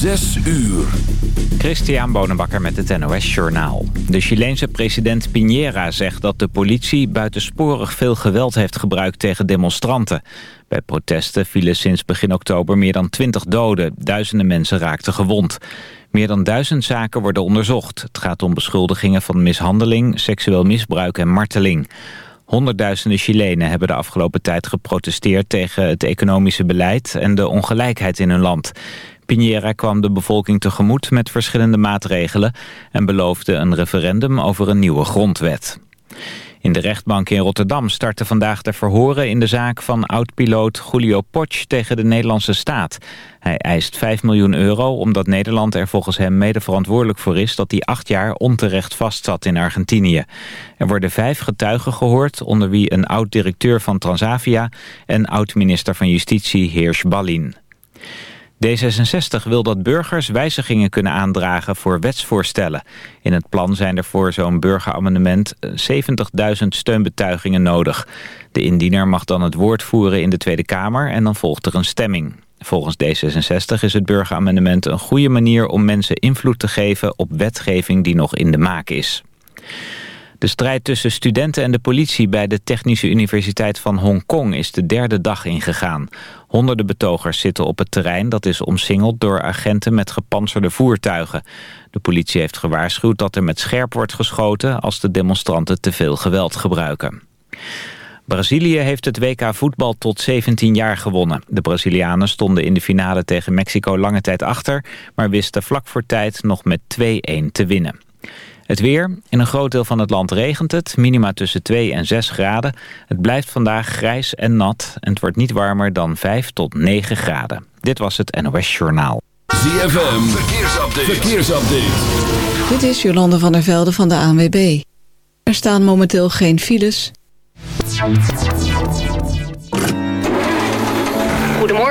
Zes uur. Christian Bonenbakker met het NOS Journaal. De Chileense president Piñera zegt dat de politie buitensporig veel geweld heeft gebruikt tegen demonstranten. Bij protesten vielen sinds begin oktober meer dan 20 doden. Duizenden mensen raakten gewond. Meer dan duizend zaken worden onderzocht. Het gaat om beschuldigingen van mishandeling, seksueel misbruik en marteling. Honderdduizenden Chilenen hebben de afgelopen tijd geprotesteerd tegen het economische beleid en de ongelijkheid in hun land. Piñera kwam de bevolking tegemoet met verschillende maatregelen en beloofde een referendum over een nieuwe grondwet. In de rechtbank in Rotterdam starten vandaag de verhoren in de zaak van oud-piloot Julio Potsch tegen de Nederlandse staat. Hij eist 5 miljoen euro omdat Nederland er volgens hem mede verantwoordelijk voor is dat hij acht jaar onterecht vastzat in Argentinië. Er worden vijf getuigen gehoord, onder wie een oud-directeur van Transavia en oud-minister van Justitie Heers Ballin. D66 wil dat burgers wijzigingen kunnen aandragen voor wetsvoorstellen. In het plan zijn er voor zo'n burgeramendement 70.000 steunbetuigingen nodig. De indiener mag dan het woord voeren in de Tweede Kamer en dan volgt er een stemming. Volgens D66 is het burgeramendement een goede manier om mensen invloed te geven op wetgeving die nog in de maak is. De strijd tussen studenten en de politie bij de Technische Universiteit van Hongkong is de derde dag ingegaan. Honderden betogers zitten op het terrein dat is omsingeld door agenten met gepantserde voertuigen. De politie heeft gewaarschuwd dat er met scherp wordt geschoten als de demonstranten te veel geweld gebruiken. Brazilië heeft het WK voetbal tot 17 jaar gewonnen. De Brazilianen stonden in de finale tegen Mexico lange tijd achter... maar wisten vlak voor tijd nog met 2-1 te winnen. Het weer. In een groot deel van het land regent het. Minima tussen 2 en 6 graden. Het blijft vandaag grijs en nat. En het wordt niet warmer dan 5 tot 9 graden. Dit was het NOS Journaal. ZFM. Verkeersupdate. Verkeersupdate. Dit is Jolande van der Velde van de ANWB. Er staan momenteel geen files.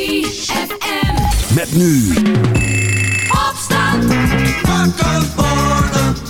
ZFM. Met nu. Opstand. Wakker worden.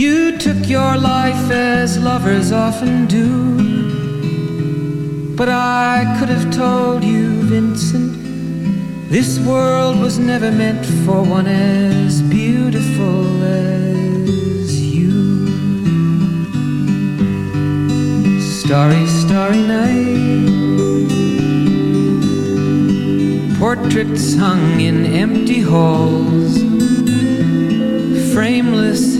you took your life as lovers often do. But I could have told you, Vincent, this world was never meant for one as beautiful as you. Starry, starry night. Portraits hung in empty halls. Frameless